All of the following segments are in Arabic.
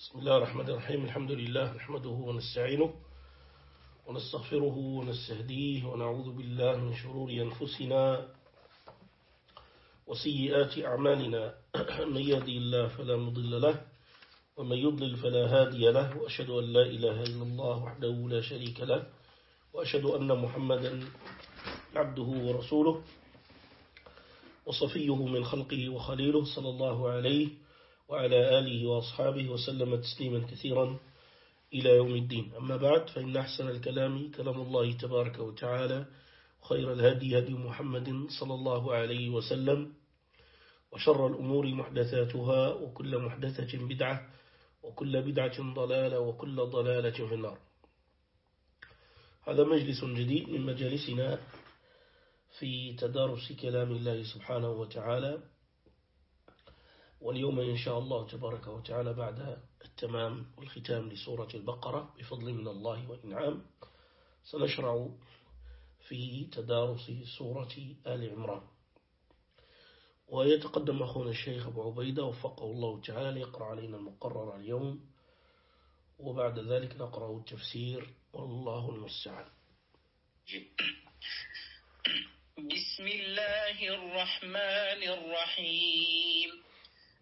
بسم الله الرحمن الرحيم. الحمد لله نحمده ونستعينه ونستغفره ونستهديه ونعوذ بالله من شرور أنفسنا وسيئات أعمالنا. من يهدي الله فلا مضل له ومن يضلل فلا هادي له وأشهد أن لا إله إلا الله وحده لا شريك له وأشهد أن محمدا عبده ورسوله وصفيه من خلقه وخليله صلى الله عليه وعلى آله وأصحابه وسلم تسليما كثيرا إلى يوم الدين. أما بعد فإن أحسن الكلام كلام الله تبارك وتعالى خير الهدي هدي محمد صلى الله عليه وسلم وشر الأمور محدثاتها وكل محدثة بدعة وكل بدعة ضلالة وكل ضلالة في النار. هذا مجلس جديد من مجالسنا في تدارس كلام الله سبحانه وتعالى. واليوم إن شاء الله تبارك وتعالى بعد التمام والختام لسورة البقرة بفضل من الله وإنعام سنشرع في تدارس سورة آل عمران. ويتقدم أخونا الشيخ أبو عبيدة وفقه الله تعالى ليقرأ علينا المقرر اليوم وبعد ذلك نقرأ التفسير والله المستعان. بسم الله الرحمن الرحيم.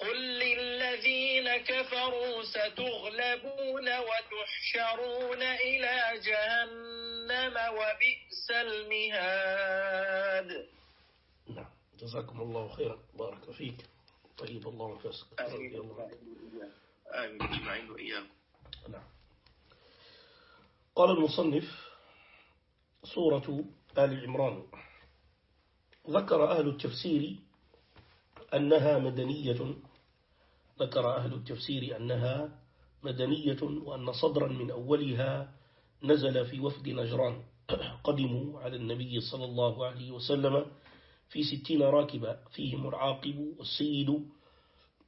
قل للذين الذين كفروا ستغلبون وتحشرون إلى جهنم وبئس المهاد. نعم. جزاكم الله خيرا. بارك فيك. طيب الله نفسك آمين. آمين. أجمعين وإياكم. نعم. قال المصنف سورة آل عمران. ذكر أهل التفسير أنها مدنية ذكر أهل التفسير أنها مدنية وأن صدرا من أولها نزل في وفد نجران قدموا على النبي صلى الله عليه وسلم في ستين راكبا فيهم العاقب والسيد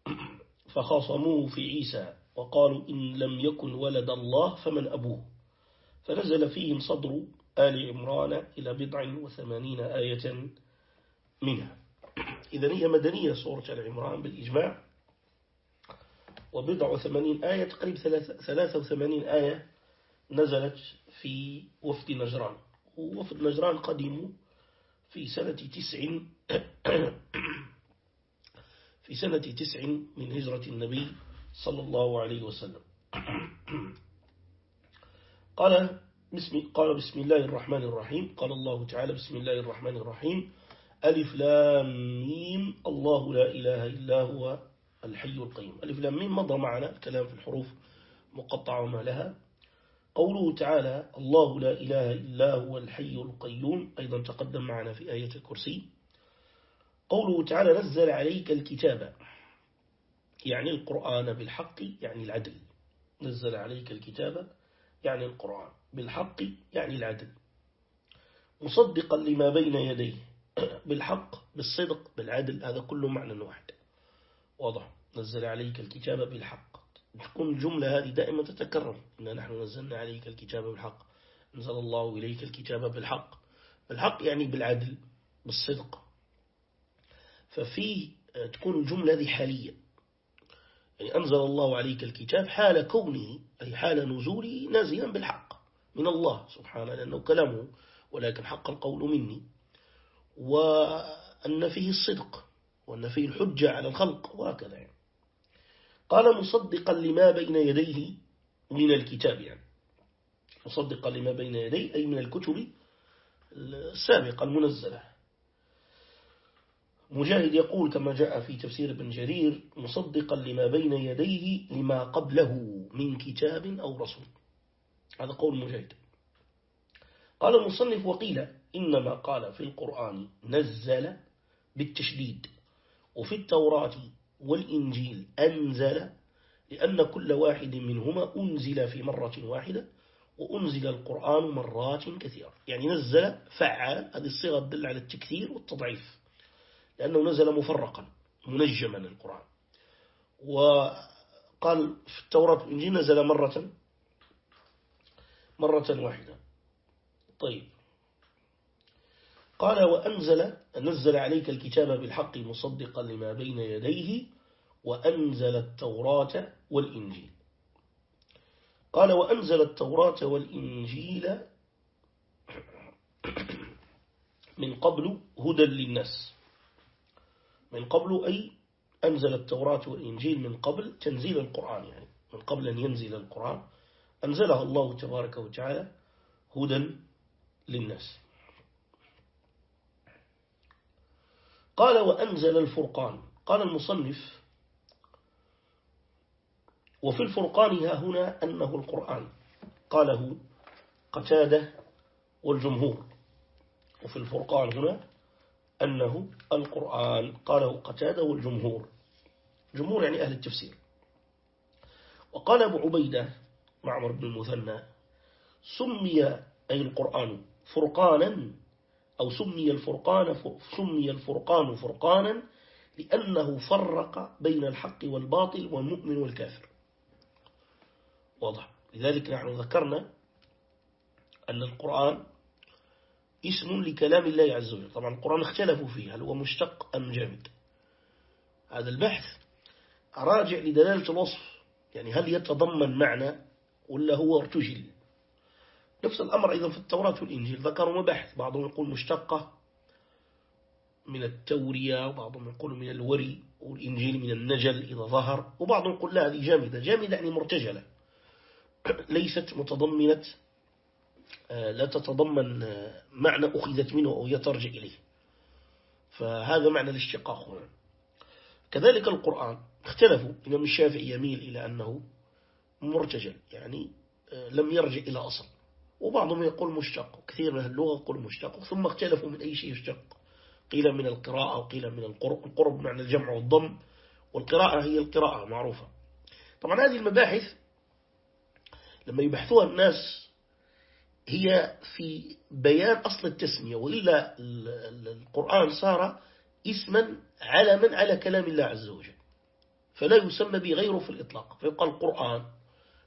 فخاصموه في عيسى وقالوا إن لم يكن ولد الله فمن أبوه. فنزل فيهم صدر آل عمران إلى بضع وثمانين آية منها. إذا هي مدنية سورة آل عمران بالإجماع. وبضع وثمانين آية تقريب ثلاثة وثمانين آية نزلت في وفد نجران. ووفد نجران قدموا في سنة تسع في سنة تسع من هجرة النبي صلى الله عليه وسلم. قال بسم, قال بسم الله الرحمن الرحيم. قال الله تعالى بسم الله الرحمن الرحيم. ألف لام ميم. الله لا إله إلا هو. الحي القيوم ألف لام ميم مضى معنا الكلام في الحروف مقطعة وما لها. قوله تعالى الله لا إله إلا هو الحي القيوم أيضا تقدم معنا في آية الكرسي. قوله تعالى نزل عليك الكتاب يعني القرآن بالحق يعني العدل. نزل عليك الكتاب يعني القرآن بالحق يعني العدل. مصدقا لما بين يديه بالحق بالصدق بالعدل هذا كله معنى واحد. واضح. نزل عليك الكتاب بالحق. تكون الجملة هذه دائما تتكرر. إن نحن نزلنا عليك الكتاب بالحق. نزل الله إليك الكتاب بالحق. بالحق يعني بالعدل بالصدق. ففي تكون الجملة هذه حالية. يعني أنزل الله عليك الكتاب حال كونه أي حال نزوله نازلا بالحق من الله. سبحانه لأنه كلامه ولكن حق القول مني. وأن فيه الصدق. وأن فيه الحجة على الخلق وهكذا يعني. قال مصدقا لما بين يديه من الكتاب يعني. مصدقا لما بين يديه أي من الكتب السابقة المنزلة. مجاهد يقول كما جاء في تفسير ابن جرير مصدقا لما بين يديه لما قبله من كتاب أو رسول. هذا قول مجاهد. قال المصنف وقيل إنما قال في القرآن نزل بالتشديد. وفي التوراة والإنجيل أنزل لأن كل واحد منهما أنزل في مرة واحدة وأنزل القرآن مرات كثيرة. يعني نزل فعل هذه الصيغة تدل على التكثير والتضعيف لأنه نزل مفرقا منجما القرآن. وقال في التوراة والإنجيل نزل مرة مرة واحدة. طيب. قال وأنزل نزل عليك الكتاب بالحق مصدقا لما بين يديه وأنزل التوراة والإنجيل. قال وأنزل التوراة والإنجيل من قبل هدى للناس. من قبل أي أنزل التوراة والإنجيل من قبل تنزيل القرآن يعني من قبل أن ينزل القرآن. أنزلها الله تبارك وتعالى هدى للناس. قال وأنزل الفرقان. قال المصنف وفي الفرقان ها هنا أنه القرآن. قاله قتادة والجمهور. وفي الفرقان هنا أنه القرآن. قاله قتادة والجمهور. جمهور يعني أهل التفسير. وقال أبو عبيدة معمر بن المثنى سمي أي القرآن فرقانا أو سمي الفرقان سمي الفرقان فرقانا لأنه فرق بين الحق والباطل والمؤمن والكافر. واضح. لذلك نحن ذكرنا أن القرآن اسم لكلام الله عز وجل. طبعا القرآن اختلفوا فيه هل هو مشتق أم جامد. هذا البحث راجع لدلالة الوصف يعني هل يتضمن معنى ولا هو ارتجل؟ نفس الأمر أيضا في التوراة والإنجيل. ذكروا مباحث بعضهم يقول مشتقة من التورية وبعضهم يقول من الوري والإنجيل من النجل إذا ظهر وبعضهم يقول لا هذه جامدة. جامدة يعني مرتجلة. ليست متضمنة آه، لا تتضمن آه، معنى أخذت منه أو يترجع إليه. فهذا معنى الاشتقاق هنا. كذلك القرآن. اختلفوا الإمام الشافعي يميل إلى أنه مرتجل يعني آه، لم يرجع إلى أصل. وبعضهم يقول مشتق كثير من اللغة يقول مشتق ثم اختلفوا من أي شيء يشتق. قيل من القراءة وقيل من القرب القرب معنى الجمع والضم والقراءة هي القراءة معروفة. طبعا هذه المباحث لما يبحثوها الناس هي في بيان أصل التسمية وإلا القرآن صار اسما علما على كلام الله عز وجل. فلا يسمى به غيره في الإطلاق. فيقال القرآن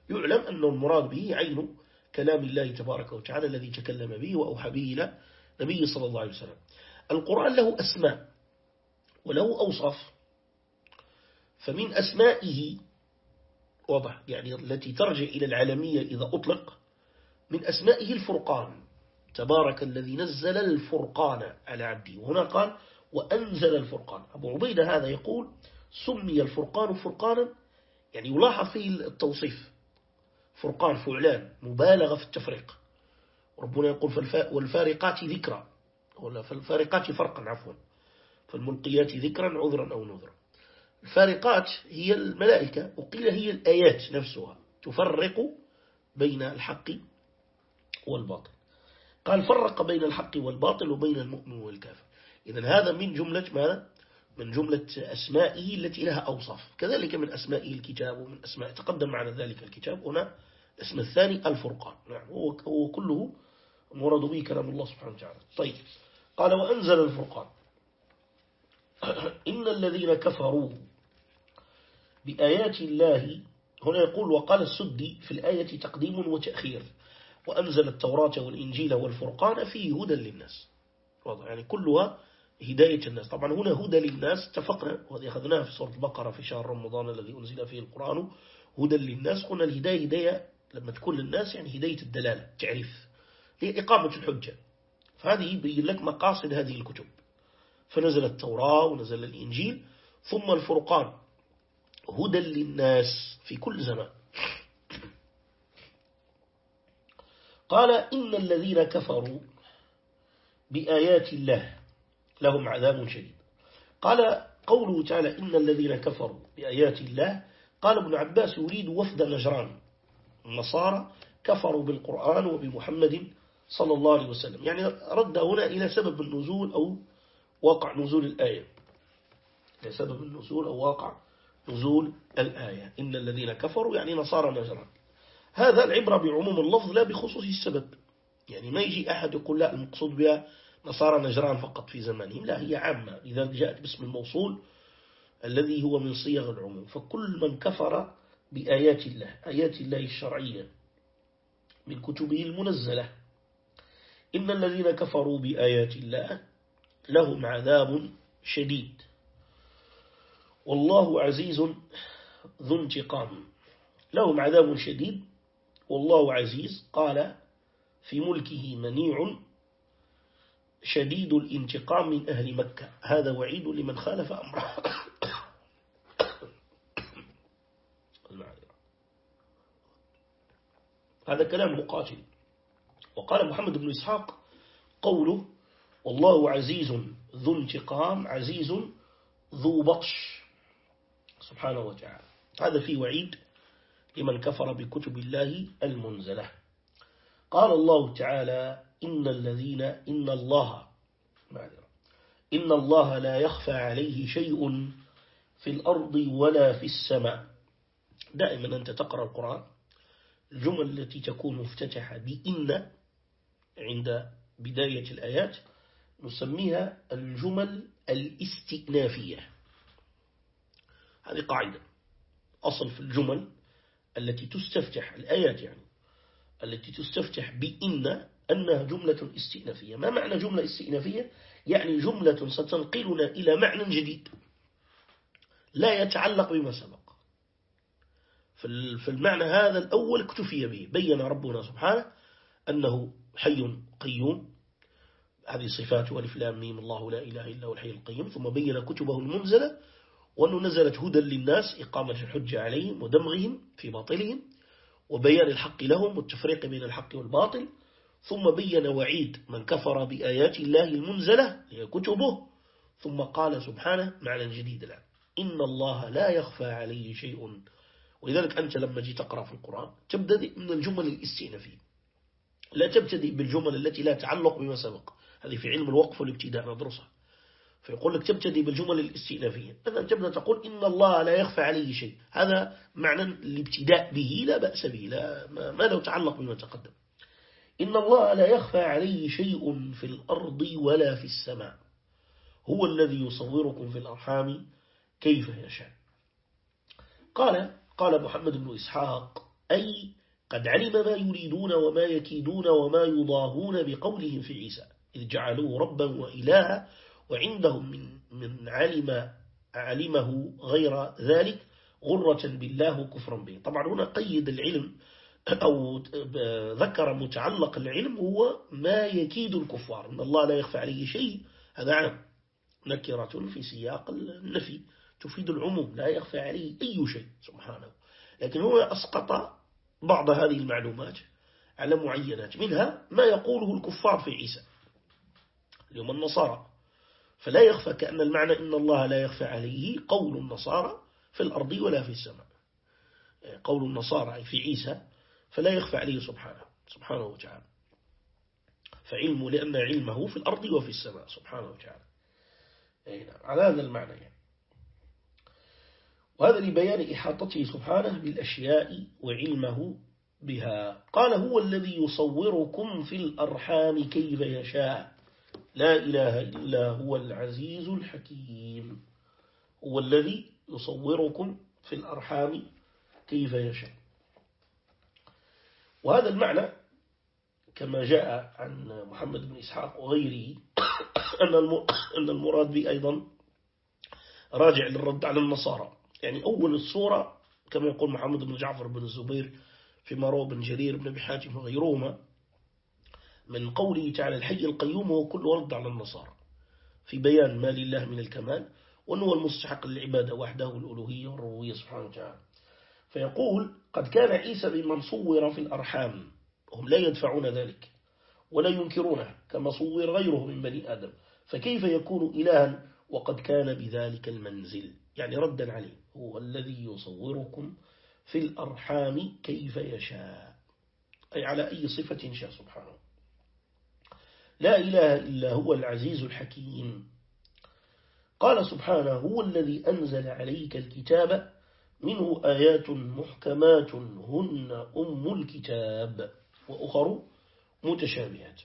يعلم أن المراد به عين كلام الله تبارك وتعالى الذي تكلم به وأوحى به إلى نبي صلى الله عليه وسلم. القرآن له أسماء وله أوصاف فمن أسمائه واضح يعني التي ترجع إلى العالمية إذا أطلق من أسمائه الفرقان. تبارك الذي نزل الفرقان على عبده. وهنا قال وأنزل الفرقان. أبو عبيدة هذا يقول سمي الفرقان فرقانا يعني يلاحظ فيه التوصيف. فرقان فعلان مبالغة في التفريق. ربنا يقول والفارقات ذكرى. ولا فالفارقات فرقا عفوا. فالملقيات ذكرا عذرا أو نذرا. الفارقات هي الملائكة وقيل هي الآيات نفسها. تفرق بين الحق والباطل. قال فرق بين الحق والباطل وبين المؤمن والكافر. إذا هذا من جملة ماذا؟ من جملة أسمائه التي لها أوصاف. كذلك من أسمائه الكتاب ومن أسماء تقدم معنا ذلك الكتاب. هنا اسم الثاني الفرقان. نعم هو كله مراد به كلام الله سبحانه وتعالى. طيب قال وأنزل الفرقان. إن الذين كفروا بآيات الله هنا يقول وقال السدي في الآية تقديم وتأخير وأنزل التوراة والإنجيل والفرقان فيه هدى للناس. واضح يعني كلها هداية الناس. طبعا هنا هدى للناس. اتفقنا وهذه أخذناها في سورة البقرة في شهر رمضان الذي أنزل فيه القرآن. هدى للناس. قلنا الهداية هداية لما تكون للناس يعني هداية الدلالة تعريف. هي إقامة الحجة. فهذه يبين لك مقاصد هذه الكتب. فنزل التوراة ونزل الإنجيل. ثم الفرقان. هدى للناس في كل زمان. قال إن الذين كفروا بآيات الله لهم عذاب شديد. قال قوله تعالى إن الذين كفروا بآيات الله قال ابن عباس يريد وفد نجران النصارى كفروا بالقرآن وبمحمد صلى الله عليه وسلم. يعني رد هنا إلى سبب النزول أو واقع نزول الآية. إلى سبب النزول أو واقع نزول الآية. إن الذين كفروا يعني نصارى نجران. هذا العبرة بعموم اللفظ لا بخصوص السبب. يعني ما يجي أحد يقول لا المقصود بها نصارى نجران فقط في زمانهم لا هي عامة. إذا جاءت باسم الموصول الذي هو من صيغ العموم. فكل من كفر بآيات الله آيات الله الشرعية من كتبه المنزلة. إن الذين كفروا بآيات الله لهم عذاب شديد. والله عزيز ذو انتقام. لهم عذاب شديد. والله عزيز قال في ملكه منيع شديد الانتقام من أهل مكة. هذا وعيد لمن خالف أمره. هذا كلام مقاتل. وقال محمد بن إسحاق قوله والله عزيز ذو انتقام عزيز ذو بطش. سبحانه وتعالى. هذا فيه وعيد لمن كفر بكتب الله المنزلة. قال الله تعالى إن الذين إن الله إن الله لا يخفى عليه شيء في الأرض ولا في السماء. دائما أنت تقرأ القرآن الجمل التي تكون مفتتحة بإن عند بداية الآيات نسميها الجمل الاستئنافية. هذه قاعدة أصل في الجمل التي تستفتح الآيات يعني. التي تستفتح بإن أنها جملة استئنافية. ما معنى جملة استئنافية؟ يعني جملة ستنقلنا إلى معنى جديد لا يتعلق بما سبق. في المعنى هذا الأول اكتفي به بين ربنا سبحانه أنه حي قيوم. هذه صفات والف لام ميم الله لا إله إلا هو الحي القيوم. ثم بين كتبه المنزلة وأنه نزلت هدى للناس إقامة الحجة عليهم ودمغهم في باطلهم. وبيان الحق لهم والتفريق بين الحق والباطل. ثم بين وعيد من كفر بآيات الله المنزلة هي كتبه. ثم قال سبحانه معنى جديد الآن إن الله لا يخفى عليه شيء. ولذلك أنت لما جيت تقرأ في القرآن تبدأ من الجمل الاستئنافية. لا تبتدئ بالجمل التي لا تعلق بما سبق. هذه في علم الوقف والابتداء ندرسها. فيقول لك تبتدي بالجمل الاستئنافية. مثلا تبدأ تقول إن الله لا يخفى عليه شيء. هذا معنى الابتداء به لا بأس به لا ما لو تعلق بما تقدم. إن الله لا يخفى عليه شيء في الأرض ولا في السماء. هو الذي يصوركم في الأرحام كيف يشاء. قال قال محمد بن إسحاق أي قد علم ما يريدون وما يكيدون وما يضاهون بقولهم في عيسى. إذ جعلوه ربا وإلها وعندهم من, من علم علمه غير ذلك غرة بالله كفرا به. طبعا هنا قيد العلم أو ذكر متعلق العلم هو ما يكيد الكفار. إن الله لا يخفى عليه شيء. هذا عام. نكرة في سياق النفي. تفيد العموم. لا يخفى عليه أي شيء. سبحانه. لكن هو أسقط بعض هذه المعلومات على معينات. منها ما يقوله الكفار في عيسى. اليوم النصارى. فلا يخفى كأن المعنى إن الله لا يخفى عليه قول النصارى في الأرض ولا في السماء. قول النصارى في عيسى فلا يخفى عليه سبحانه سبحانه وتعالى. فعلمه لأن علمه في الأرض وفي السماء سبحانه وتعالى. نعم، على هذا المعنى يعني. وهذا لبيان إحاطته سبحانه بالأشياء وعلمه بها. قال هو الذي يصوركم في الأرحام كيف يشاء. لا إله إلا هو العزيز الحكيم هو الذي يصوركم في الأرحام كيف يشاء. وهذا المعنى كما جاء عن محمد بن إسحاق وغيره أن المراد به أيضا راجع للرد على النصارى. يعني أول الصورة كما يقول محمد بن جعفر بن الزبير في روى بن جرير بن بحاتم وغيرهما من قوله تعالى الحي القيوم هو كل ورد على النصارى. في بيان ما لله من الكمال وأنه المستحق للعبادة وحده الألوهية والربوبية سبحانه وتعالى. فيقول قد كان عيسى بمن صور في الأرحام. هم لا يدفعون ذلك ولا ينكرونه كما صور غيره من بني آدم. فكيف يكون إلها وقد كان بذلك المنزل؟ يعني ردا عليه. هو الذي يصوركم في الأرحام كيف يشاء. أي على أي صفة شاء سبحانه. لا إله إلا هو العزيز الحكيم. قال سبحانه هو الذي أنزل عليك الكتاب منه آيات محكمات هن أم الكتاب وأخر متشابهات.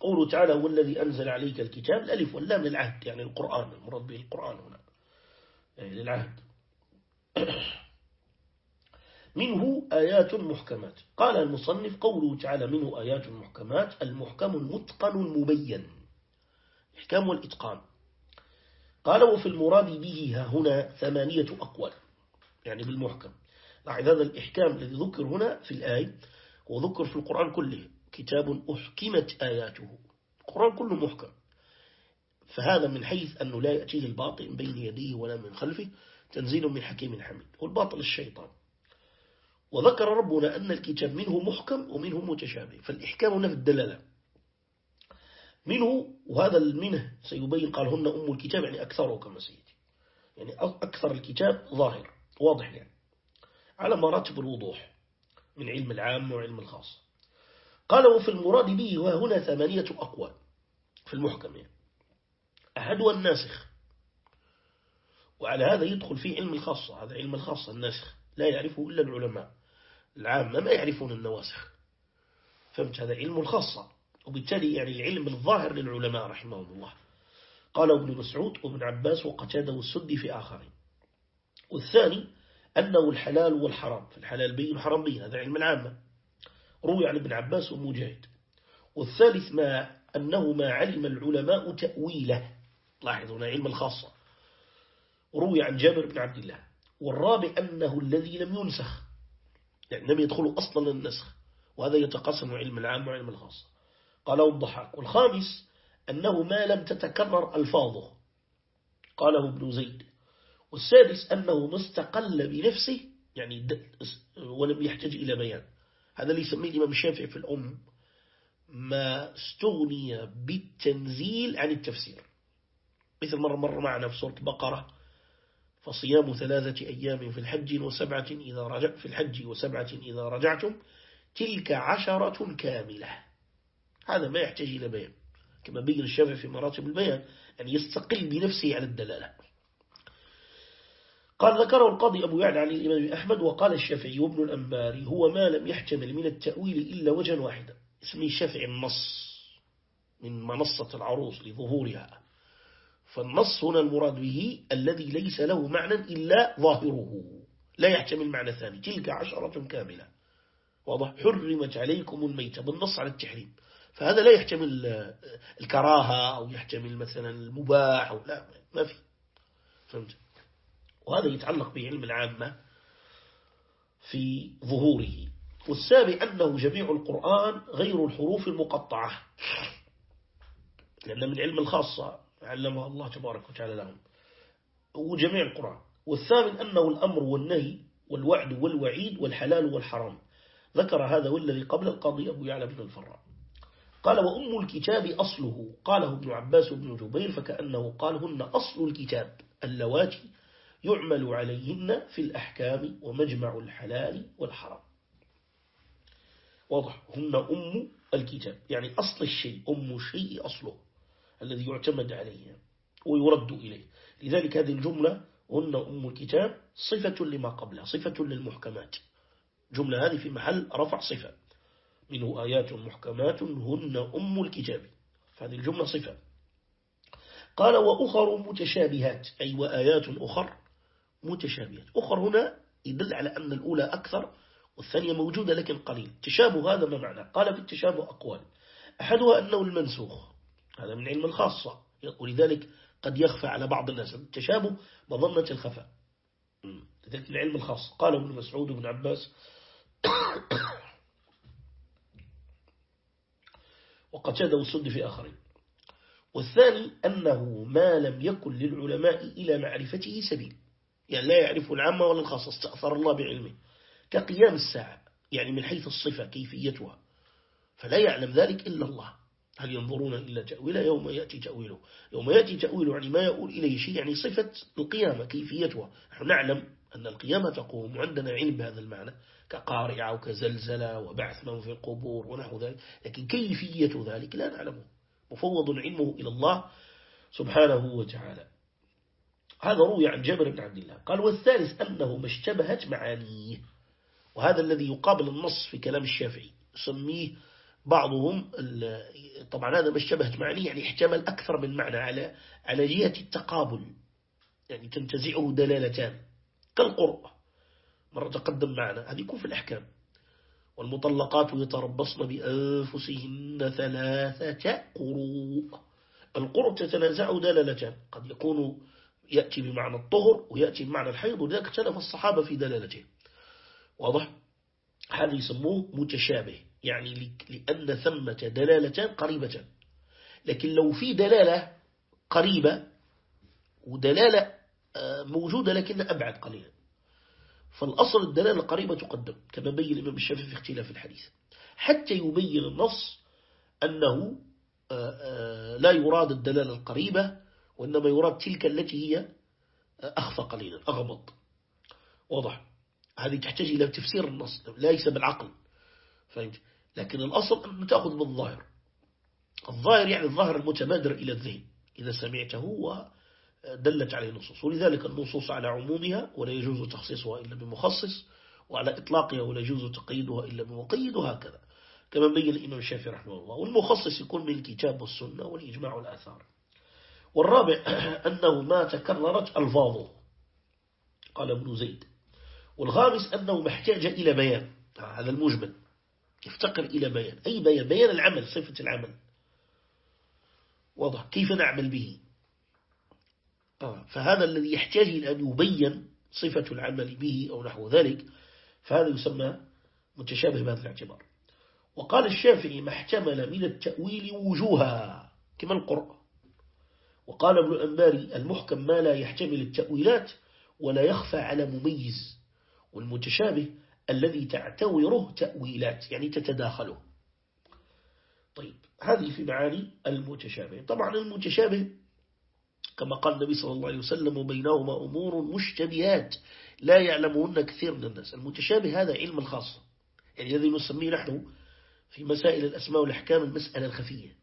قوله تعالى هو الذي أنزل عليك الكتاب الألف واللام للعهد يعني القرآن المراد به القرآن هنا يعني للعهد. منه آيات محكمات. قال المصنف قوله تعالى منه آيات محكمات المحكم المتقن المبين. إحكام والإتقان. قال وفي المراد به ها هنا ثمانية أقوال يعني بالمحكم. لاحظ هذا الإحكام الذي ذكر هنا في الآية وذكر في القرآن كله كتاب أحكمت آياته. القرآن كله محكم. فهذا من حيث أنه لا يأتيه الباطل من بين يديه ولا من خلفه تنزيل من حكيم حميد. والباطل الشيطان. وذكر ربنا أن الكتاب منه محكم ومنه متشابه فالإحكام هنا في الدلالة. منه وهذا المنه سيبين قال هن أم الكتاب يعني أكثره كما سيدي يعني أكثر الكتاب ظاهر واضح يعني. على مراتب الوضوح من علم العام وعلم الخاص. قال وفي المراد به وهنا ثمانية أقوال في المحكم يعني. أحدها الناسخ. وعلى هذا يدخل فيه علم الخاصة هذا علم الخاصة الناسخ لا يعرفه إلا العلماء. العامة ما يعرفون النواسخ. فهمت؟ هذا علم الخاصة. وبالتالي يعني العلم الظاهر للعلماء رحمهم الله. قال ابن مسعود وابن عباس وقتاده والسدي في آخرين. والثاني أنه الحلال والحرام. فالحلال بين والحرام بين هذا علم العامة. روي عن ابن عباس ومجاهد. والثالث ما أنه ما علم العلماء تأويله. لاحظوا هنا علم الخاصة. روي عن جابر بن عبد الله. والرابع أنه الذي لم ينسخ. لم يدخلوا أصلا النسخ وهذا يتقسم علم العام وعلم الخاص. قاله الضحاك والخامس أنه ما لم تتكرر ألفاظه. قاله ابن زيد. والسادس أنه ما استقل بنفسه يعني ولم يحتاج إلى بيان. هذا اللي يسميه الإمام الشافعي في الأم ما استغني بالتنزيل عن التفسير. مثل مرة مرة معنا في سورة بقرة فصيام ثلاثة أيام في الحج وسبعة إذا رجع في الحج وسبعة إذا رجعتم تلك عشرة كاملة. هذا ما يحتاج إلى بيان. كما بين الشافعي في مراتب البيان أن يستقل بنفسه على الدلالة. قال ذكره القاضي أبو يعلى عن الإمام أحمد وقال الشافعي وابن الأنباري هو ما لم يحتمل من التأويل إلا وجها واحدا اسمه الشافعي النص من منصة العروس لظهورها. فالنص هنا المراد به الذي ليس له معنى إلا ظاهره. لا يحتمل معنى ثاني. تلك عشرة كاملة. واضح؟ حرمت عليكم الميتة. بالنص على التحريم. فهذا لا يحتمل الكراهة أو يحتمل مثلا المباح أو لا ما في. فهمت؟ وهذا يتعلق بعلم العامة في ظهوره. والسابع أنه جميع القرآن غير الحروف المقطعة. لأن من علم الخاصة علمها الله تبارك وتعالى لهم. وجميع القرآن. والثامن أنه الأمر والنهي والوعد والوعيد والحلال والحرام. ذكر هذا والذي قبل القاضي أبو يعلى بن الفراء. قال وأم الكتاب أصله. قاله ابن عباس بن جبير فكأنه قال هن أصل الكتاب. اللواتي يعمل عليهن في الأحكام ومجمع الحلال والحرام. واضح. هن أم الكتاب. يعني أصل الشيء. أم الشيء أصله. الذي يعتمد عليه ويرد إليه. لذلك هذه الجملة هن أم الكتاب صفة لما قبلها صفة للمحكمات. جملة هذه في محل رفع صفة. منه آيات محكمات هن أم الكتاب. فهذه الجملة صفة. قال وأخر متشابهات أي وآيات أخر متشابهات. أخر هنا يدل على أن الأولى أكثر والثانية موجودة لكن قليل. تشابه هذا ما معنى؟ قال في التشابه أقوال. أحدها أنه المنسوخ. هذا من علم الخاصة. ولذلك قد يخفى على بعض الناس. التشابه مظنة الخفاء. لذلك من علم الخاص قال ابن مسعود بن عباس وقتاده السد في آخرين. والثاني أنه ما لم يكن للعلماء إلى معرفته سبيل. يعني لا يعرف العامة ولا الخاصة. استأثر الله بعلمه. كقيام الساعة. يعني من حيث الصفة كيفيتها. فلا يعلم ذلك إلا الله. هل ينظرون إلا تأويله؟ يوم يأتي تأويله. يوم يأتي تأويله يعني ما يقول إليه شيء يعني صفة القيامة كيفيتها. نحن نعلم أن القيامة تقوم وعندنا علم بهذا المعنى كقارعة وكزلزلة وبعث من في القبور ونحو ذلك. لكن كيفية ذلك لا نعلمه. مفوض علمه إلى الله سبحانه وتعالى. هذا روي عن جابر بن عبد الله. قال والثالث أنه ما اشتبهت معانيه. وهذا الذي يقابل النص في كلام الشافعي يسميه بعضهم طبعا هذا ما اشتبهت معانيه يعني احتمل أكثر من معنى على على جهة التقابل. يعني تنتزعه دلالتان. كالقرء. مرة تقدم معنا. هذه يكون في الأحكام. والمطلقات يتربصن بأنفسهن ثلاثة قروء. القرء تتنازع دلالتان. قد يكون يأتي بمعنى الطهر ويأتي بمعنى الحيض ولذلك اختلف الصحابة في دلالته. واضح؟ هذا يسموه متشابه يعني لأن ثمة دلالتان قريبة. لكن لو في دلالة قريبة ودلالة آه، موجودة لكن أبعد قليلا. فالأصل الدلالة القريبة تقدم كما بين الإمام الشافعي في اختلاف الحديث. حتى يبين النص أنه آه، آه، لا يراد الدلالة القريبة وإنما يراد تلك التي هي أخفى قليلا أغمض. واضح؟ هذه تحتاج إلى تفسير النص ليس بالعقل. فهمت؟ لكن الأصل أن تأخذ بالظاهر. الظاهر يعني الظاهر المتبادر إلى الذهن إذا سمعته ودلت عليه النصوص. ولذلك النصوص على عمومها ولا يجوز تخصيصها إلا بمخصص وعلى إطلاقها ولا يجوز تقييدها إلا بمقيد وهكذا. كما بين الإمام الشافعي رحمه الله. والمخصص يكون من الكتاب والسنة والإجماع والآثار. والرابع أنه ما تكررت ألفاظه. قال ابن زيد. والخامس أنه محتاج إلى بيان. هذا المجمل يفتقر إلى بيان؟ أي بيان؟ بيان العمل صفة العمل. واضح. كيف نعمل به؟ آه، فهذا الذي يحتاج إلى أن يبين صفة العمل به أو نحو ذلك فهذا يسمى متشابه بهذا الاعتبار. وقال الشافعي ما احتمل من التأويل وجوها كما القرآن. وقال ابن الأنباري المحكم ما لا يحتمل التأويلات ولا يخفى على مميز. والمتشابه الذي تعتوره تأويلات يعني تتداخله طيب هذه في معاني المتشابه طبعا المتشابه كما قال النبي صلى الله عليه وسلم وبينهما أمور مشتبهات لا يعلمهن كثير من الناس المتشابه هذا علم الخاصة يعني الذي نسميه نحن في مسائل الأسماء والأحكام المسألة الخفية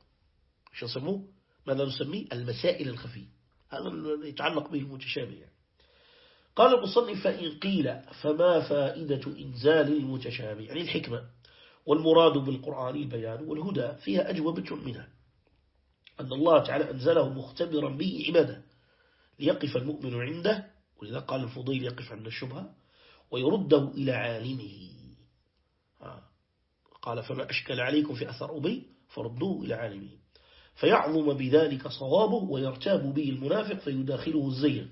شو نسموه؟ ماذا نسميه؟ المسائل الخفية هذا يتعلق به المتشابه يعني. قال المصنف فإن قيل فما فائدة إنزال المتشابه؟ يعني الحكمة والمراد بالقرآن البيان والهدى فيها أجوبة منها. أن الله تعالى أنزله مختبرا به عبادة ليقف المؤمن عنده ولذا قال الفضيل يقف عند الشبهة ويرده إلى عالمه. قال فما أشكل عليكم في أثر أبي فردوه إلى عالمه. فيعظم بذلك صوابه ويرتاب به المنافق فيداخله الزيغ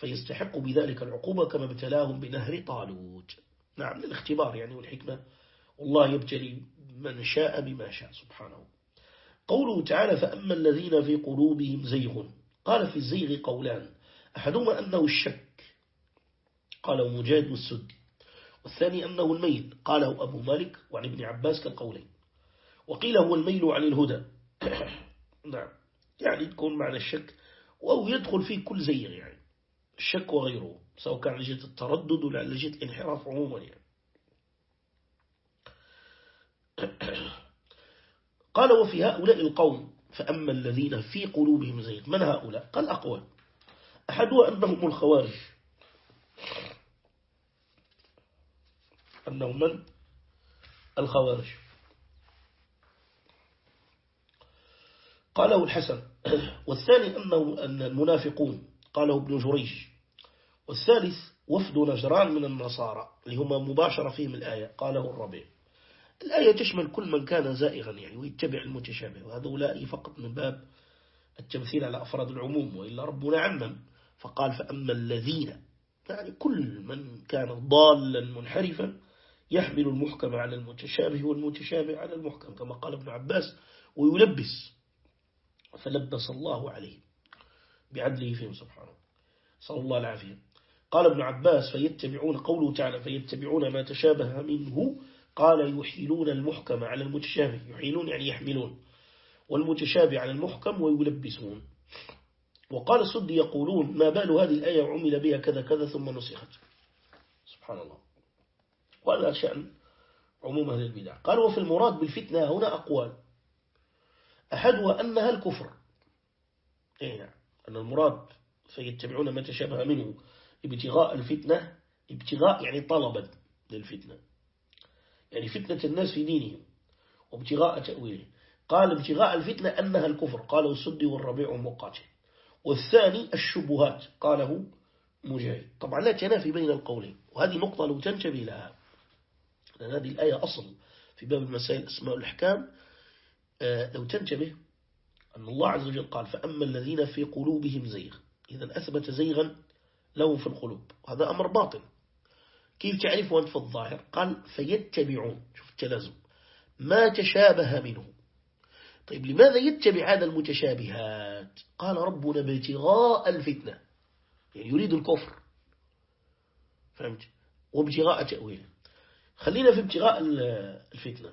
فيستحق بذلك العقوبة كما ابتلاهم بنهر طالوت. نعم للاختبار يعني والحكمة. والله يبتلي من شاء بما شاء سبحانه. قوله تعالى فأما الذين في قلوبهم زيغ. قال في الزيغ قولان أحدهما أنه الشك قاله مجاهد والسدي والثاني أنه الميل قاله أبو مالك وعن ابن عباس كالقولين. وقيل هو الميل عن الهدى. نعم يعني تكون معنى الشك أو يدخل فيه كل زيغ يعني. الشك وغيره سواء كان لجهة التردد ولا لجهة الانحراف عموما يعني. قال وفي هؤلاء القوم فأما الذين في قلوبهم زيغ من هؤلاء؟ قال أقوى أحدها أنهم الخوارج. أنهم من؟ الخوارج. قاله الحسن. والثاني أنه أن المنافقون قاله ابن جريج. والثالث وفد نجران من النصارى اللي هم مباشرة فيهم الآية قاله الربيع. الآية تشمل كل من كان زائغا يعني ويتبع المتشابه وهؤلاء فقط من باب التمثيل على أفراد العموم وإلا ربنا عمم. فقال فأما الذين يعني كل من كان ضالا منحرفا يحمل المحكم على المتشابه والمتشابه على المحكم كما قال ابن عباس ويلبس. فلبس الله عليه بعدله فيهم سبحانه. صلى الله العافية. قال ابن عباس فيتبعون قوله تعالى فيتبعون ما تشابه منه قال يحيلون المحكم على المتشابه يحيلون يعني يحملون والمتشابه على المحكم ويلبسون. وقال السد يقولون ما بال هذه الآية عمل بها كذا كذا ثم نسخت. سبحان الله. وهذا شأن عموم أهل البدع. قال وفي المراد بالفتنة هنا أقوال. أحدها أنها الكفر. أي نعم. أن المراد فيتبعون ما تشابه منه. ابتغاء الفتنة ابتغاء يعني طلبا للفتنة. يعني فتنة الناس في دينهم وابتغاء تأويله. قال ابتغاء الفتنة أنها الكفر. قاله السدي والربيع مقاتل والثاني الشبهات. قاله مجاهد. طبعا لا تنافي بين القولين. وهذه نقطة لو تنتبه لها. لأن هذه الآية أصل في باب المسائل أسماء الأحكام. آه، لو تنتبه أن الله عز وجل قال فأما الذين في قلوبهم زيغ. إذا أثبت زيغا لهم في القلوب. هذا أمر باطل. كيف تعرف أنت في الظاهر؟ قال فيتبعون. شوف التلازم. ما تشابه منه. طيب لماذا يتبع هذا المتشابهات؟ قال ربنا ابتغاء الفتنة. يعني يريد الكفر. فهمت؟ وابتغاء تأويله. خلينا في ابتغاء الفتنة.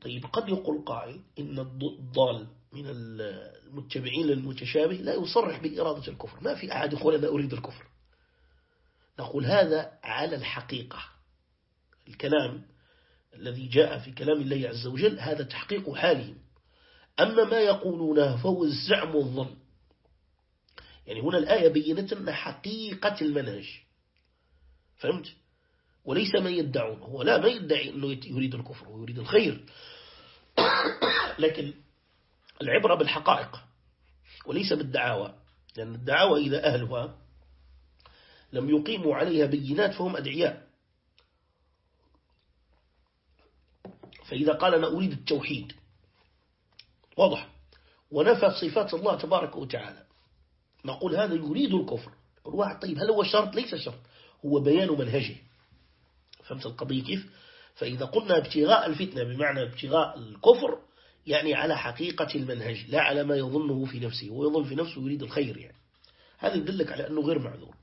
طيب قد يقول قائل إن الضال من المتبعين للمتشابه لا يصرح بإرادة الكفر. ما في أحد يقول أنا أريد الكفر. نقول هذا على الحقيقة. الكلام الذي جاء في كلام الله عز وجل هذا تحقيق حالهم أما ما يقولونه فهو الزعم والظن يعني هنا الآية بينت أن حقيقة المنهج. فهمت؟ وليس ما يدعون. هو لا ما يدعي أنه يريد الكفر هو يريد الخير. لكن العبرة بالحقائق وليس بالدعاوى لأن الدعاوى إذا أهلها لم يقيموا عليها بينات فهم أدعياء. فإذا قال أنا أريد التوحيد واضح. ونفى صفات الله تبارك وتعالى. نقول هذا يريد الكفر. الواحد طيب هل هو شرط؟ ليس شرط. هو بيان منهجه. فهمت القضية كيف؟ فإذا قلنا ابتغاء الفتنة بمعنى ابتغاء الكفر يعني على حقيقة المنهج لا على ما يظنه في نفسه ويظن في نفسه يريد الخير يعني. هذا يدلك على أنه غير معذور.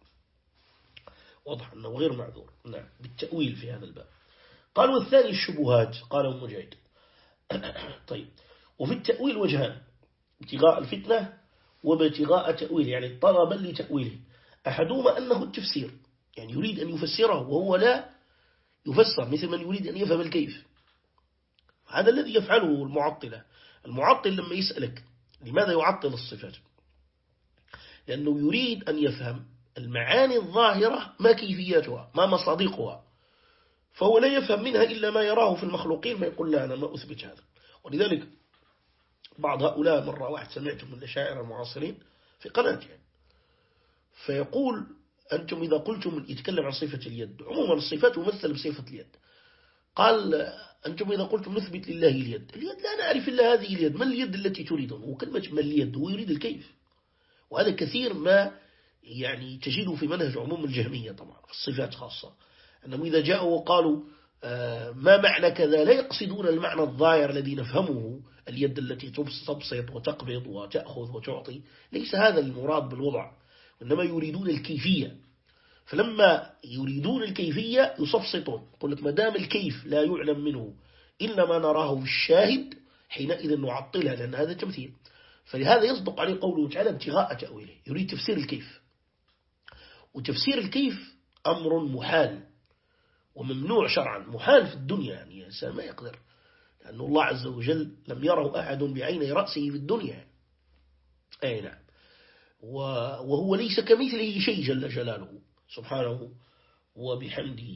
واضح أنه غير معذور. نعم بالتأويل في هذا الباب. قال والثاني الشبهات قال مجاهد. طيب وفي التأويل وجهان ابتغاء الفتنة وابتغاء تأويل يعني طلبا لتأويله. أحدهما أنه التفسير يعني يريد أن يفسره وهو لا يفسر مثل من يريد أن يفهم الكيف. هذا الذي يفعله المعطلة المعطل لما يسألك لماذا يعطل الصفات؟ لأنه يريد أن يفهم المعاني الظاهرة ما كيفياتها ما مصادقها. فهو لا يفهم منها إلا ما يراه في المخلوقين ما يقول لا أنا ما أثبت هذا. ولذلك بعض هؤلاء مرة واحد سمعتم من الشاعر المعاصرين في قناة يعني. فيقول أنتم إذا قلتم يتكلم عن صفة اليد عموما الصفات ممثلة بصفة اليد. قال أنتم إذا قلتم نثبت لله اليد اليد لا نعرف إلا هذه اليد ما اليد التي تريدون وكلمة ما اليد؟ هو يريد الكيف. وهذا كثير ما يعني تجده في منهج عموم الجهمية طبعا في الصفات خاصة. أنهم إذا جاءوا وقالوا آه، ما معنى كذا؟ لا يقصدون المعنى الظاهر الذي نفهمه اليد التي تبسط وتقبض وتأخذ وتعطي. ليس هذا المراد بالوضع وإنما يريدون الكيفية. فلما يريدون الكيفية يصفصطون. يقول لك مدام الكيف لا يعلم منه إلا ما نراه في الشاهد حينئذ نعطلها لأن هذا تمثيل. فلهذا يصدق عليه قوله تعالى ابتغاء تأويله. يريد تفسير الكيف. وتفسير الكيف أمر محال وممنوع شرعا. محال في الدنيا يعني الإنسان ما يقدر لأن الله عز وجل لم يره أحد بعيني رأسه في الدنيا. أي نعم. وهو ليس كمثله شيء جل جلاله. سبحانه وبحمده.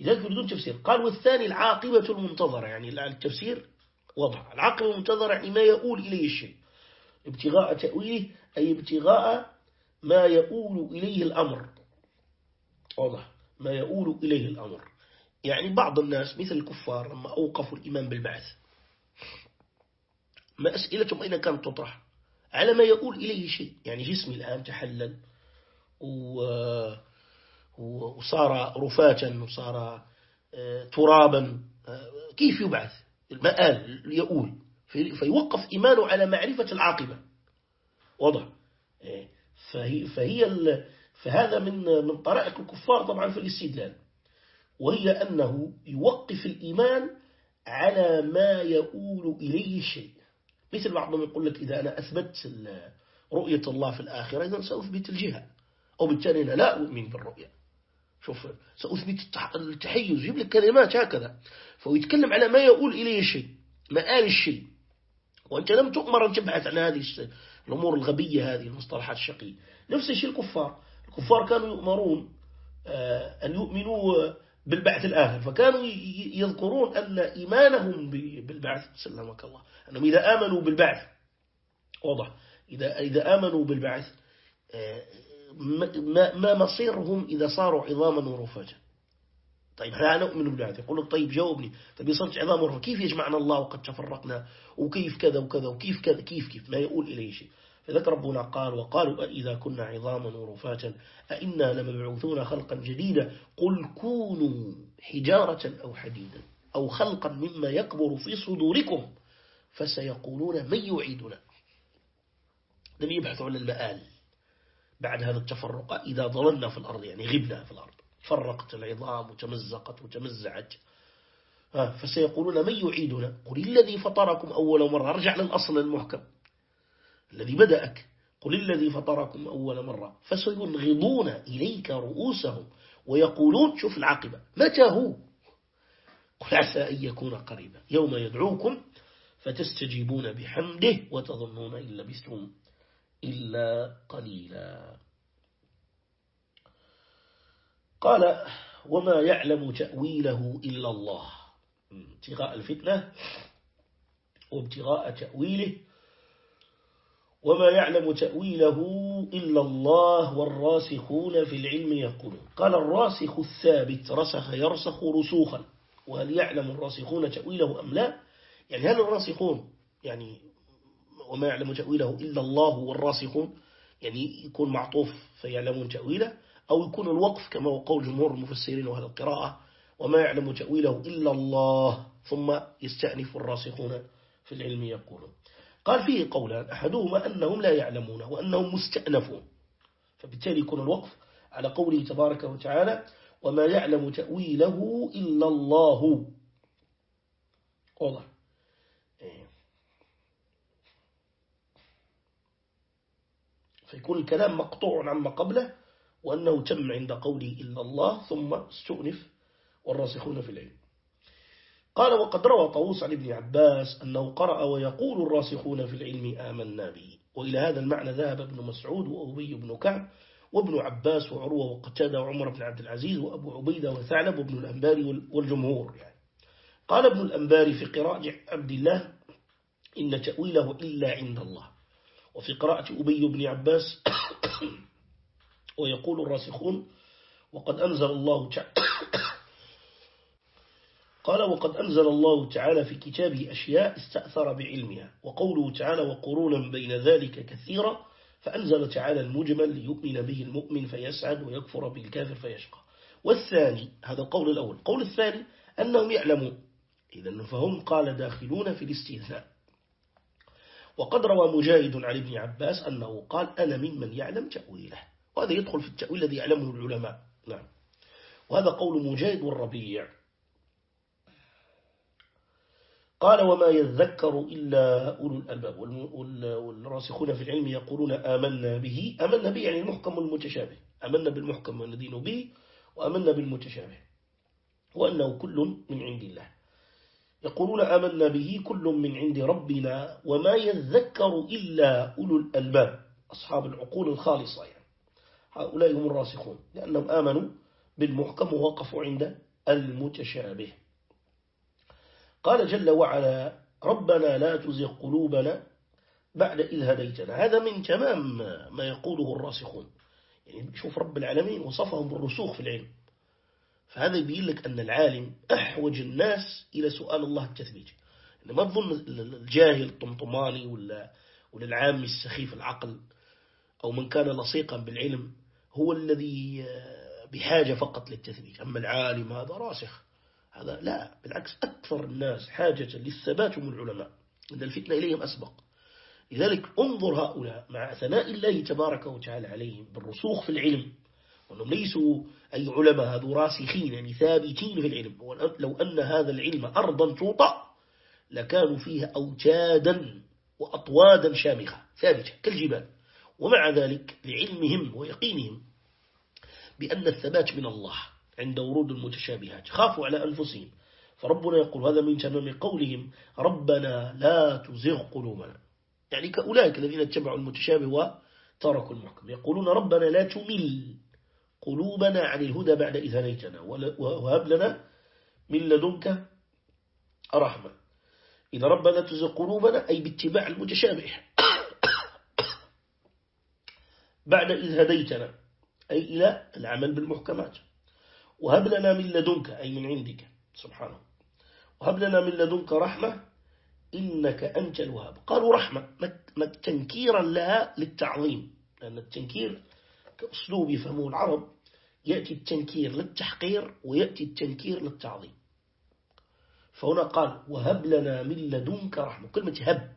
لذلك يريدون تفسير. قال والثاني العاقبة المنتظرة. يعني التفسير وضع العاقبة المنتظرة يعني ما يقول إليه الشيء. ابتغاء تأويله أي ابتغاء ما يقول إليه الأمر. واضح. ما يقول إليه الأمر. يعني بعض الناس مثل الكفار لما أوقفوا الإيمان بالبعث ما أسئلتهم أين كانت تطرح؟ على ما يقول إليه شيء. يعني جسمي الآن تحلل وصار رفاتا وصار آه، ترابا آه، كيف يبعث؟ المآل يقول فيوقف إيمانه على معرفة العاقبة. وضع. إيه. فهي, فهي فهذا من من طرائق الكفار طبعا في الاستدلال. وهي أنه يوقف الإيمان على ما يقول إليه الشيء مثل بعضهم يقول لك إذا أنا أثبت رؤية الله في الآخرة إذا سأثبت الجهة. أو بالتالي أنا لا أؤمن بالرؤية. شوف سأثبت التحيز يجيب لك كلمات هكذا. فهو يتكلم على ما يقول إليه الشيء مآل الشيء. وأنت لم تؤمر أن تبحث عن هذه الأمور الغبية هذه المصطلحات الشقية. نفس الشيء الكفار. الكفار كانوا يؤمرون آه، أن يؤمنوا بالبعث الآخر. فكانوا يذكرون أن إيمانهم بالبعث. سلمك الله. أنهم إذا آمنوا بالبعث واضح. إذا, إذا آمنوا بالبعث آه، ما مصيرهم إذا صاروا عظاما ورفاتا طيب لا نؤمن بالبعث يقول لك طيب جاوبني. طيب صرت عظام ورفاتا كيف يجمعنا الله وقد تفرقنا؟ وكيف كذا وكذا؟ وكيف كذا؟ كيف كيف؟ ما يقول إليه شيء. فذلك ربنا قال وقالوا إذا كنا عظاما ورفاتا أئنا لمبعوثون خلقا جديدا؟ قل كونوا حجارة أو حديدا أو خلقا مما يكبر في صدوركم فسيقولون من يعيدنا. لم يبحثوا عن المآل. بعد هذا التفرق إذا ضللنا في الأرض يعني غبنا في الأرض فرقت العظام وتمزقت وتمزعت فسيقولون من يعيدنا؟ قل الذي فطركم أول مرة. أرجع للأصل المحكم. الذي بدأك قل الذي فطركم أول مرة. فسينغضون إليك رؤوسهم ويقولون شوف العاقبة متى هو؟ قل عسى أن يكون قريبا. يوم يدعوكم فتستجيبون بحمده وتظنون إن لبثتم إلا قليلا. قال وما يعلم تأويله إلا الله. ابتغاء الفتنة وابتغاء تأويله. وما يعلم تأويله إلا الله والراسخون في العلم يقولون. قال الراسخ الثابت رسخ يرسخ رسوخا. وهل يعلم الراسخون تأويله أم لا؟ يعني هل الراسخون يعني وما يعلم تأويله إلا الله والراسخون يعني يكون معطوف فيعلمون تأويله أو يكون الوقف كما هو قول جمهور المفسرين وهذا القراءة وما يعلم تأويله إلا الله ثم يستأنف الراسخون في العلم يقولون. قال فيه قولان أحدهما أنهم لا يعلمون وأنهم مستأنفون. فبالتالي يكون الوقف على قوله تبارك وتعالى وما يعلم تأويله إلا الله. واضح إيه. فيكون الكلام مقطوع عما قبله وأنه تم عند قوله إلا الله ثم استؤنف والراسخون في العلم. قال وقد روى طاووس عن ابن عباس أنه قرأ ويقول الراسخون في العلم آمنا به. وإلى هذا المعنى ذهب ابن مسعود وأبي بن كعب وابن عباس وعروة وقتادة وعمر بن عبد العزيز وأبو عبيدة وثعلب وابن الأنباري والجمهور يعني. قال ابن الأنباري في قراءة عبد الله إن تأويله إلا عند الله. وفي قراءة أبي بن عباس ويقول الراسخون وقد أنزل الله تعالى قال وقد أنزل الله تعالى في كتابه أشياء استأثر بعلمها وقوله تعالى وقرونا بين ذلك كثيرا فأنزل تعالى المجمل ليؤمن به المؤمن فيسعد ويكفر بالكافر فيشقى. والثاني هذا القول الأول القول الثاني أنهم يعلمون. إذا فهم قال داخلون في الاستثناء وقد روى مجاهد عن ابن عباس أنه قال أنا ممن يعلم تأويله وهذا يدخل في التأويل الذي يعلمه العلماء. نعم. وهذا قول مجاهد والربيع. قال وما يذكر إلا أولو الألباب. والراسخون في العلم يقولون آمنا به. آمنا به يعني المحكم والمتشابه آمنا بالمحكم والذين به وآمنا بالمتشابه. وأنه كل من عند الله. يقولون آمنا به كل من عند ربنا وما يذكر إلا أولو الألباب أصحاب العقول الخالصة يعني. هؤلاء هم الراسخون لأنهم آمنوا بالمحكم ووقفوا عند المتشابه. قال جل وعلا ربنا لا تزغ قلوبنا بعد إذ هديتنا. هذا من تمام ما يقوله الراسخون. يعني شوف رب العالمين وصفهم بالرسوخ في العلم. فهذا يبين لك أن العالم أحوج الناس إلى سؤال الله التثبيت. ما تظن الجاهل الطمطماني ولا, ولا العام السخيف العقل أو من كان لصيقا بالعلم هو الذي بحاجة فقط للتثبيت. أما العالم هذا راسخ. هذا لا بالعكس أكثر الناس حاجة للثبات هم العلماء. إن الفتنة إليهم أسبق. لذلك انظر هؤلاء مع ثناء الله تبارك وتعالى عليهم بالرسوخ في العلم. وأنهم ليسوا أي علماء هذو راسخين يعني ثابتين في العلم. لو أن هذا العلم أرضا توطأ لكانوا فيها أوتادا وأطوادا شامخة ثابتة كالجبال. ومع ذلك لعلمهم ويقينهم بأن الثبات من الله عند ورود المتشابهات خافوا على أنفسهم. فربنا يقول هذا من تمام قولهم ربنا لا تزغ قلوبنا. يعني كأولئك الذين اتبعوا المتشابه وتركوا المحكم. يقولون ربنا لا تمل. قلوبنا عن الهدى بعد إذ هديتنا. وهب لنا من لدنك رحمة. إذا ربنا تزغ قلوبنا أي باتباع المتشابه. بعد إذ هديتنا أي إلى العمل بالمحكمات. وهب لنا من لدنك أي من عندك. سبحانه. وهب لنا من لدنك رحمة إنك أنت الوهاب. قالوا رحمة تنكيرا لها للتعظيم. لأن التنكير كأسلوب يفهمه العرب يأتي التنكير للتحقير ويأتي التنكير للتعظيم. فهنا قال وهب لنا من لدنك رحمة. كلمة هب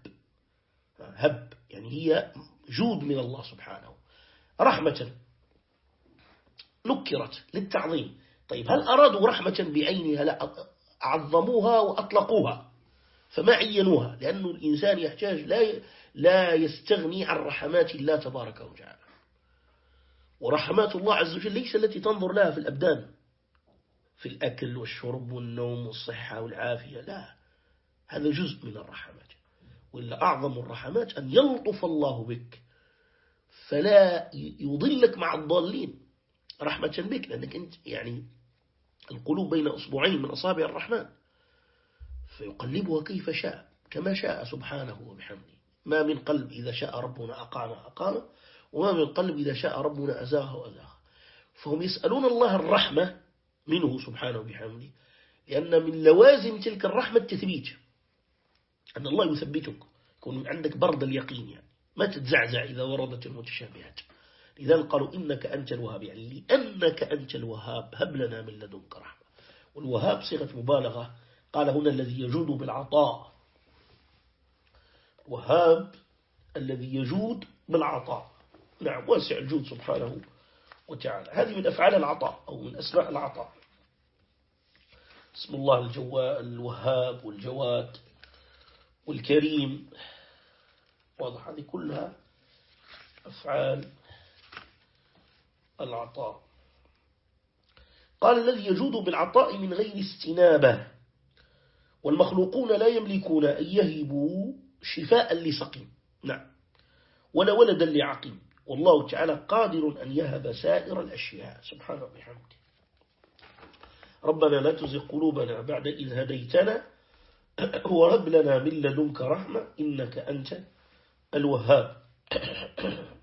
هب يعني هي جود من الله سبحانه. رحمة نكرت للتعظيم. طيب هل أرادوا رحمة بعينها؟ لا عظموها وأطلقوها فما عينوها؟ لأن الإنسان يحتاج لا لا يستغني عن رحمات الله تبارك وتعالى. ورحمات الله عز وجل ليس التي تنظر لها في الأبدان. في الأكل والشرب والنوم والصحة والعافية لا. هذا جزء من الرحمات. وإلا أعظم الرحمات أن يلطف الله بك. فلا يضلك مع الضالين. رحمة بك لأنك أنت يعني القلوب بين أصبعين من أصابع الرحمن. فيقلبها كيف شاء كما شاء سبحانه وبحمده. ما من قلب إذا شاء ربنا أقام أقام وما من قلب إذا شاء ربنا أزاه أزاه فهم يسألون الله الرحمة منه سبحانه وبحمده لأن من لوازم تلك الرحمة التثبيت أن الله يثبتك يكون عندك برد اليقين يعني ما تتزعزع إذا وردت المتشابهات. لذلك قالوا إنك أنت الوهاب يعني لأنك أنت الوهاب هب لنا من لدنك رحمة. والوهاب صيغة مبالغة قال هنا الذي يجود بالعطاء. وهاب الذي يجود بالعطاء. نعم واسع الجود سبحانه وتعالى. هذه من أفعال العطاء أو من أسماء العطاء. اسم الله الجواد الوهاب والجواد والكريم. واضح هذه كلها أفعال العطاء. قال الذي يجود بالعطاء من غير استنابة. والمخلوقون لا يملكون أن يهبوا شفاء لسقيم. نعم. ولا ولدا لعقيم. والله تعالى قادر أن يهب سائر الأشياء. سبحانه وبحمده ربنا لا تزغ قلوبنا بعد إذ هديتنا. وهب لنا من لدنك رحمة إنك أنت الوهاب.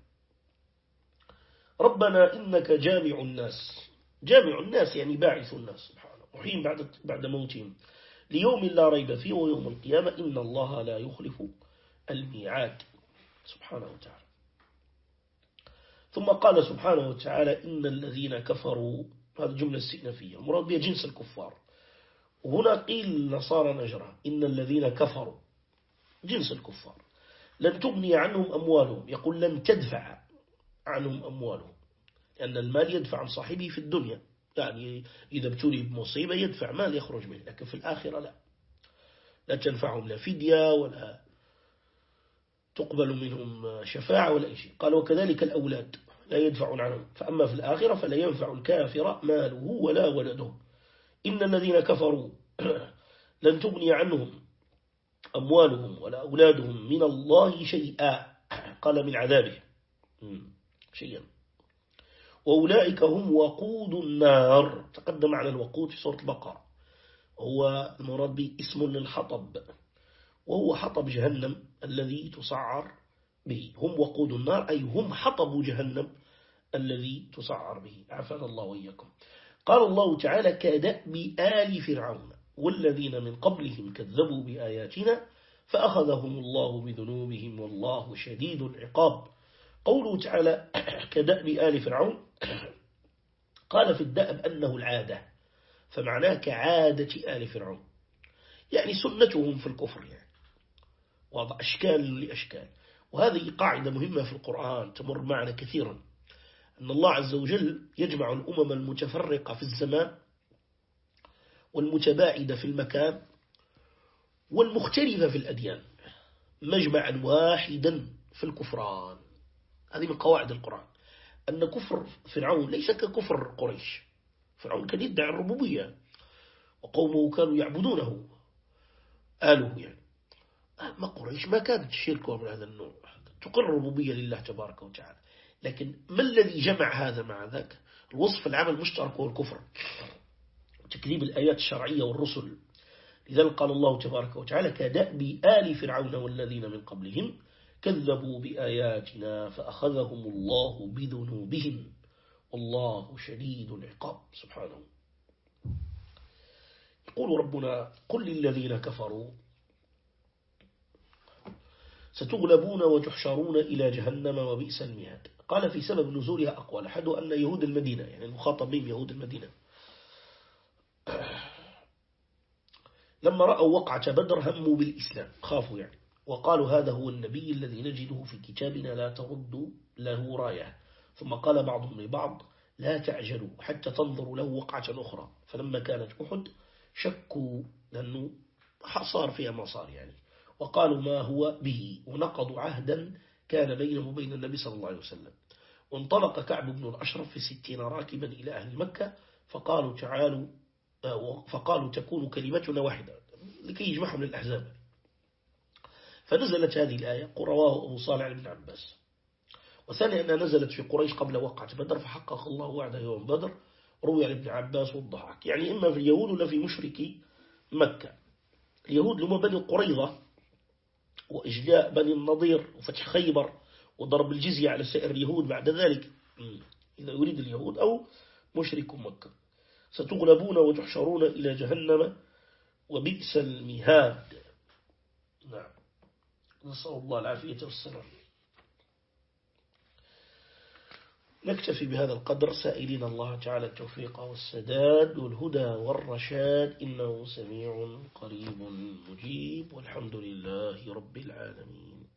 ربنا إنك جامع الناس. جامع الناس يعني باعث الناس سبحانه وحين بعد بعد موتهم. ليوم لا ريب فيه ويوم القيامة. إن الله لا يخلف الميعاد. سبحانه وتعالى. ثم قال سبحانه وتعالى إن الذين كفروا هذه جملة استئنافية مراد بها جنس الكفار. وهنا قيل نصارى نجرة إن الذين كفروا جنس الكفار. لن تغني عنهم أموالهم يقول لن تدفع عنهم أموالهم لأن المال يدفع عن صاحبه في الدنيا. يعني إذا ابتلي بمصيبة يدفع مال يخرج منه لكن في الآخرة لا. لا تنفعهم لا فدية ولا تقبل منهم شفاعة ولا شيء. قال وكذلك الأولاد لا يدفع عنهم. فأما في الآخرة فلا ينفع الكافر ماله ولا ولده. إن الذين كفروا لن تغني عنهم أموالهم ولا أولادهم من الله شيئا. قال من عذابه. شيئا. وأولئك هم وقود النار. تقدم على الوقود في سورة البقرة. هو المراد به اسم للحطب. وهو حطب جهنم. الذي تسعر به. هم وقود النار أي هم حطب جهنم الذي تسعر به. عفانا الله وإياكم. قال الله تعالى كدأب آل فرعون والذين من قبلهم كذبوا بآياتنا فأخذهم الله بذنوبهم والله شديد العقاب. قوله تعالى كدأب آل فرعون. قال في الدأب أنه العادة فمعناه كعادة آل فرعون. يعني سنتهم في الكفر يعني. وضع أشكال لأشكال. وهذه قاعدة مهمة في القرآن تمر معنا كثيرا. أن الله عز وجل يجمع الأمم المتفرقة في الزمان والمتباعدة في المكان والمختلفة في الأديان مجمعا واحدا في الكفران. هذه من قواعد القرآن. أن كفر فرعون ليس ككفر قريش. فرعون كان يدعي الربوبية وقومه كانوا يعبدونه. آله يعني. ما قريش ما كانت الشرك من هذا النوع. تقر الربوبية لله تبارك وتعالى. لكن ما الذي جمع هذا مع ذاك؟ الوصف العام المشترك هو الكفر. تكذيب الآيات الشرعية والرسل. لذلك قال الله تبارك وتعالى كدأب آل فرعون والذين من قبلهم كذبوا بآياتنا فأخذهم الله بذنوبهم. والله شديد العقاب. سبحانه. يقول ربنا قل للذين كفروا ستغلبون وتحشرون إلى جهنم وبئس المهاد. قال في سبب نزولها أقوال أحد أن يهود المدينة يعني المخاطب بهم يهود المدينة. لما رأوا وقعة بدر هموا بالإسلام خافوا يعني. وقالوا هذا هو النبي الذي نجده في كتابنا لا ترد له راية. ثم قال بعضهم لبعض لا تعجلوا حتى تنظروا له وقعة أخرى. فلما كانت أحد شكوا لأنه صار فيها ما صار يعني. وقالوا ما هو به. ونقضوا عهدا كان بينه وبين النبي صلى الله عليه وسلم. وانطلق كعب بن الأشرف في ستين راكبا إلى أهل مكة فقالوا تعالوا فقالوا تكون كلمتنا واحدة لكي يجمعهم للأحزاب. فنزلت هذه الآية رواه أبو صالح بن عباس. وثانيا أنها نزلت في قريش قبل وقعة بدر فحقق الله وعده يوم بدر روي عن ابن عباس والضحك يعني إما في اليهود ولا في مشركي مكة. اليهود لما بني قريظة وإجلاء بني النضير وفتح خيبر وضرب الجزية على سائر اليهود بعد ذلك. إذا يريد اليهود أو مشرك مكة. ستغلبون وتحشرون إلى جهنم وبئس المهاد. نعم. نسأل الله العافية والسلام. نكتفي بهذا القدر. سائلين الله تعالى التوفيق والسداد والهدى والرشاد. إنه سميع قريب مجيب. والحمد لله رب العالمين.